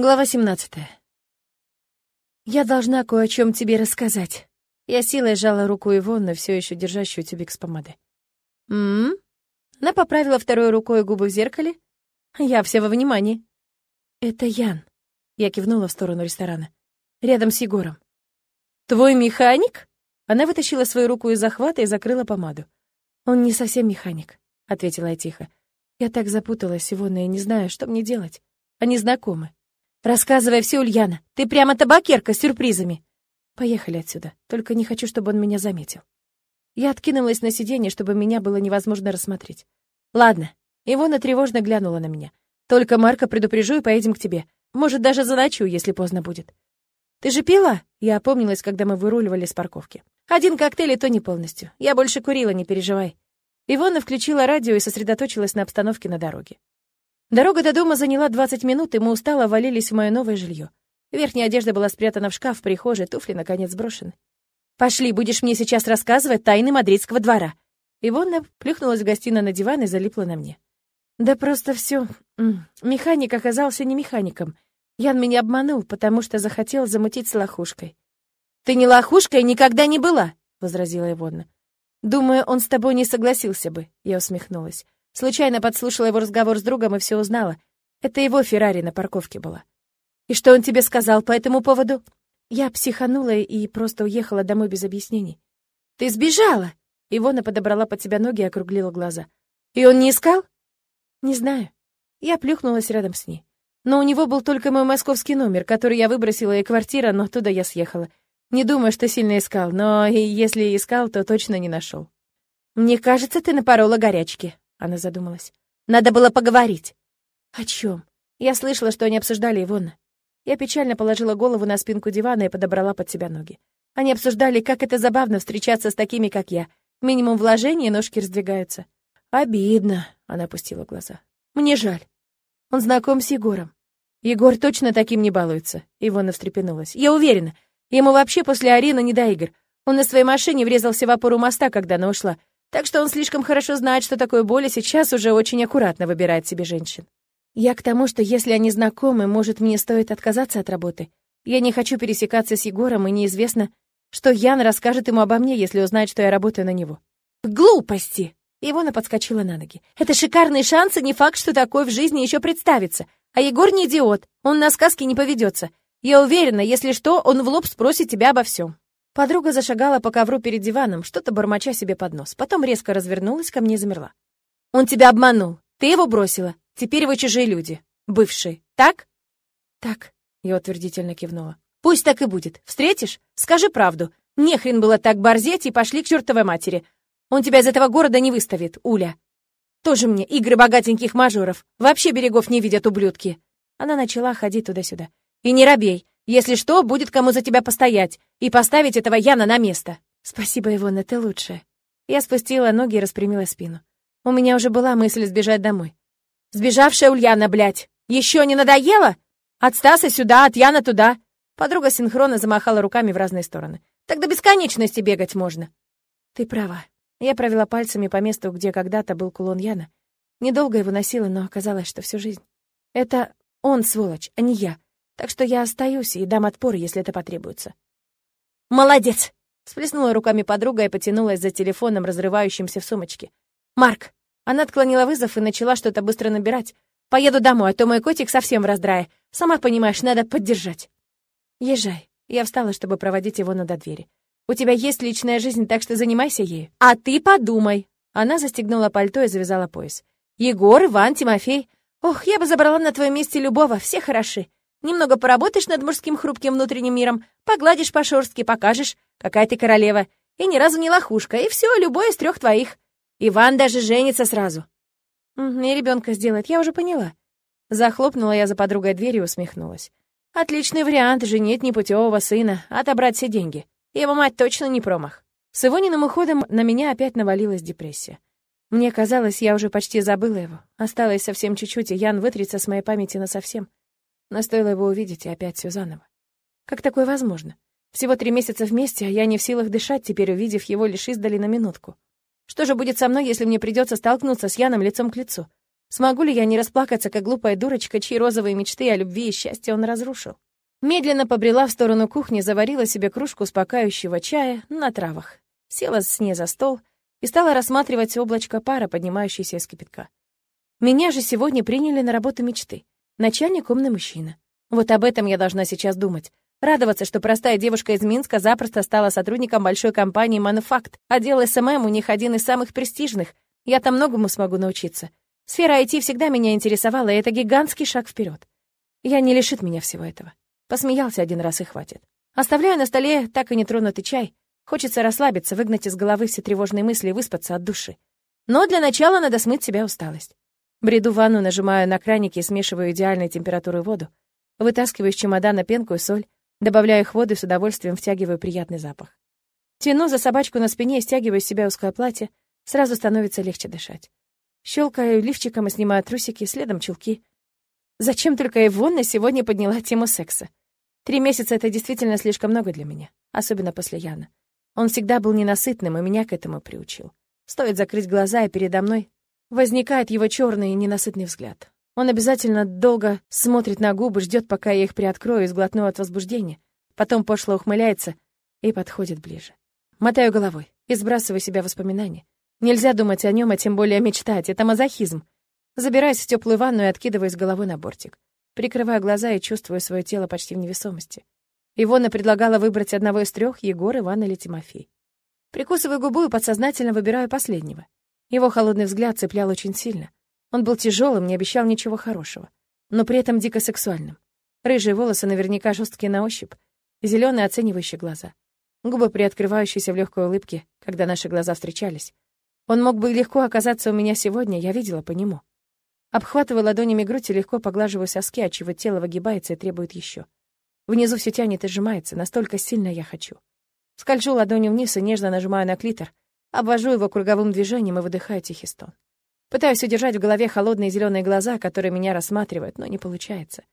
Глава 17. Я должна кое о чем тебе рассказать. Я силой сжала руку Ивонны, все еще держащую тюбик с помадой. М? Она поправила второй рукой губы в зеркале. Я вся во внимании. Это Ян. Я кивнула в сторону ресторана. Рядом с Егором. Твой механик? Она вытащила свою руку из захвата и закрыла помаду. Он не совсем механик, ответила я тихо. Я так запуталась, Ивонна, и не знаю, что мне делать. Они знакомы. Рассказывай все, Ульяна. Ты прямо табакерка с сюрпризами. Поехали отсюда. Только не хочу, чтобы он меня заметил. Я откинулась на сиденье, чтобы меня было невозможно рассмотреть. Ладно. Ивона тревожно глянула на меня. Только Марка предупрежу и поедем к тебе. Может, даже заночую, если поздно будет. Ты же пила? Я опомнилась, когда мы выруливали с парковки. Один коктейль и то не полностью. Я больше курила, не переживай. Ивона включила радио и сосредоточилась на обстановке на дороге. Дорога до дома заняла 20 минут, и мы устало валились в мое новое жилье. Верхняя одежда была спрятана в шкаф в прихожей, туфли, наконец, сброшены. «Пошли, будешь мне сейчас рассказывать тайны мадридского двора». Ивонна плюхнулась в гостиной на диван и залипла на мне. «Да просто все. Механик оказался не механиком. Ян меня обманул, потому что захотел замутить с лохушкой». «Ты не лохушка и никогда не была», — возразила Ивонна. «Думаю, он с тобой не согласился бы», — я усмехнулась. Случайно подслушала его разговор с другом и все узнала. Это его Феррари на парковке была. И что он тебе сказал по этому поводу? Я психанула и просто уехала домой без объяснений. Ты сбежала? Ивона подобрала под себя ноги и округлила глаза. И он не искал? Не знаю. Я плюхнулась рядом с ней. Но у него был только мой московский номер, который я выбросила, и квартира, но оттуда я съехала. Не думаю, что сильно искал, но если искал, то точно не нашел. Мне кажется, ты напорола горячки. Она задумалась. Надо было поговорить. О чем? Я слышала, что они обсуждали Ивона. Я печально положила голову на спинку дивана и подобрала под себя ноги. Они обсуждали, как это забавно встречаться с такими, как я. Минимум вложения, ножки раздвигаются. Обидно, она опустила глаза. Мне жаль. Он знаком с Егором. Егор точно таким не балуется. Ивона встрепенулась. Я уверена. Ему вообще после арены не до игр. Он на своей машине врезался в опору моста, когда она ушла. Так что он слишком хорошо знает, что такое боль, и сейчас уже очень аккуратно выбирает себе женщин. Я к тому, что если они знакомы, может, мне стоит отказаться от работы. Я не хочу пересекаться с Егором, и неизвестно, что Ян расскажет ему обо мне, если узнает, что я работаю на него. Глупости! Ивона подскочила на ноги. Это шикарный шанс, и не факт, что такой в жизни еще представится. А Егор не идиот, он на сказки не поведется. Я уверена, если что, он в лоб спросит тебя обо всем. Подруга зашагала по ковру перед диваном, что-то бормоча себе под нос. Потом резко развернулась ко мне и замерла. «Он тебя обманул. Ты его бросила. Теперь вы чужие люди. Бывшие. Так?» «Так», — я утвердительно кивнула. «Пусть так и будет. Встретишь? Скажи правду. Не хрен было так борзеть и пошли к чертовой матери. Он тебя из этого города не выставит, Уля. Тоже мне игры богатеньких мажоров. Вообще берегов не видят ублюдки». Она начала ходить туда-сюда. «И не робей. Если что, будет кому за тебя постоять и поставить этого Яна на место. Спасибо, Ивона, ты лучшая. Я спустила ноги и распрямила спину. У меня уже была мысль сбежать домой. Сбежавшая Ульяна, блядь, еще не надоело? От Стаса сюда, от Яна туда. Подруга синхронно замахала руками в разные стороны. Так до бесконечности бегать можно. Ты права. Я провела пальцами по месту, где когда-то был кулон Яна. Недолго его носила, но оказалось, что всю жизнь. Это он, сволочь, а не я. Так что я остаюсь и дам отпор, если это потребуется. «Молодец!» — сплеснула руками подруга и потянулась за телефоном, разрывающимся в сумочке. «Марк!» Она отклонила вызов и начала что-то быстро набирать. «Поеду домой, а то мой котик совсем в раздрае. Сама понимаешь, надо поддержать». «Езжай». Я встала, чтобы проводить его на до двери. «У тебя есть личная жизнь, так что занимайся ею». «А ты подумай!» Она застегнула пальто и завязала пояс. «Егор, Иван, Тимофей. Ох, я бы забрала на твоем месте любого, все хороши. Немного поработаешь над мужским хрупким внутренним миром, погладишь по шорстке, покажешь, какая ты королева. И ни разу не лохушка, и все, любой из трех твоих. Иван даже женится сразу. И ребенка сделает, я уже поняла. Захлопнула я за подругой дверь и усмехнулась. Отличный вариант женить непутевого сына, отобрать все деньги. Его мать точно не промах. С Ивониным уходом на меня опять навалилась депрессия. Мне казалось, я уже почти забыла его. Осталось совсем чуть-чуть, и Ян вытрется с моей памяти насовсем. Но стоило его увидеть, и опять все заново. Как такое возможно? Всего три месяца вместе, а я не в силах дышать, теперь увидев его лишь издали на минутку. Что же будет со мной, если мне придется столкнуться с Яном лицом к лицу? Смогу ли я не расплакаться, как глупая дурочка, чьи розовые мечты о любви и счастье он разрушил? Медленно побрела в сторону кухни, заварила себе кружку успокаивающего чая на травах. Села с ней за стол и стала рассматривать облачко пара, поднимающееся из кипятка. Меня же сегодня приняли на работу мечты. Начальник — умный мужчина. Вот об этом я должна сейчас думать. Радоваться, что простая девушка из Минска запросто стала сотрудником большой компании «Мануфакт», а отдел СММ у них один из самых престижных. Я там многому смогу научиться. Сфера IT всегда меня интересовала, и это гигантский шаг вперед. Я не лишит меня всего этого. Посмеялся один раз и хватит. Оставляю на столе так и нетронутый чай. Хочется расслабиться, выгнать из головы все тревожные мысли и выспаться от души. Но для начала надо смыть себя усталость. Бреду ванну, нажимаю на краники и смешиваю идеальной температуры воду. Вытаскиваю из чемодана пенку и соль, добавляю их в воду и с удовольствием втягиваю приятный запах. Тяну за собачку на спине и стягиваю с себя узкое платье. Сразу становится легче дышать. Щелкаю лифчиком и снимаю трусики, следом чулки. Зачем только Ивонна сегодня подняла тему секса? Три месяца — это действительно слишком много для меня, особенно после Яна. Он всегда был ненасытным, и меня к этому приучил. Стоит закрыть глаза, и передо мной возникает его черный и ненасытный взгляд. Он обязательно долго смотрит на губы, ждет, пока я их приоткрою и сглотну от возбуждения. Потом пошло ухмыляется и подходит ближе. Мотаю головой и сбрасываю себя воспоминания. Нельзя думать о нем, а тем более мечтать. Это мазохизм. Забираюсь в теплую ванну и откидываюсь головой на бортик. Прикрываю глаза и чувствую свое тело почти в невесомости. Ивона предлагала выбрать одного из трех — Егор, Иван или Тимофей. Прикусываю губу и подсознательно выбираю последнего. Его холодный взгляд цеплял очень сильно. Он был тяжелым, не обещал ничего хорошего, но при этом дико сексуальным. Рыжие волосы наверняка жесткие на ощупь, зеленые оценивающие глаза. Губы, приоткрывающиеся в легкой улыбке, когда наши глаза встречались. Он мог бы легко оказаться у меня сегодня, я видела по нему. Обхватываю ладонями грудь и легко поглаживаю соски, отчего тело выгибается и требует еще. Внизу все тянет и сжимается, настолько сильно я хочу. Скольжу ладонью вниз и нежно нажимаю на клитор, обвожу его круговым движением и выдыхаю тихий стон. Пытаюсь удержать в голове холодные зеленые глаза, которые меня рассматривают, но не получается.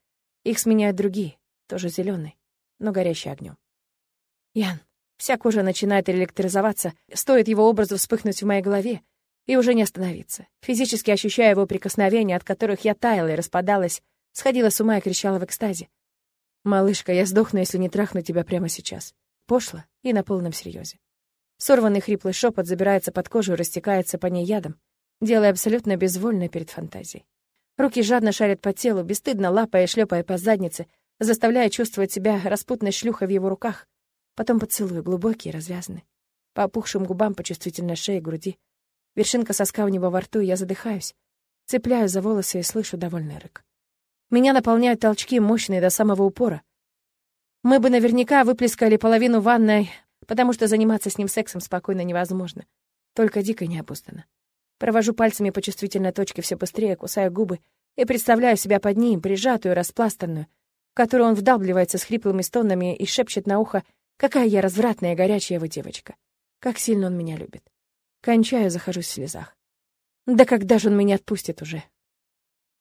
Их сменяют другие, тоже зеленые, но горящие огнем. Ян. Вся кожа начинает электризоваться, стоит его образу вспыхнуть в моей голове, и уже не остановиться. Физически ощущая его прикосновения, от которых я таяла и распадалась, сходила с ума и кричала в экстазе. «Малышка, я сдохну, если не трахну тебя прямо сейчас». Пошло и на полном серьезе. Сорванный хриплый шепот забирается под кожу и растекается по ней ядом, делая абсолютно безвольно перед фантазией. Руки жадно шарят по телу, бесстыдно лапая и шлепая по заднице, заставляя чувствовать себя распутной шлюхой в его руках. Потом поцелуй, глубокий и развязанный. По опухшим губам, по чувствительной шее, груди. Вершинка соска у него во рту, и я задыхаюсь. Цепляю за волосы и слышу довольный рык. Меня наполняют толчки, мощные до самого упора. Мы бы наверняка выплескали половину ванной, потому что заниматься с ним сексом спокойно невозможно. Только дико необузданно. Провожу пальцами по чувствительной точке все быстрее, кусаю губы и представляю себя под ним, прижатую, распластанную, в которую он вдавливается с хриплыми стонами и шепчет на ухо, какая я развратная горячая его девочка. Как сильно он меня любит. Кончаю, захожусь в слезах. Да когда же он меня отпустит уже?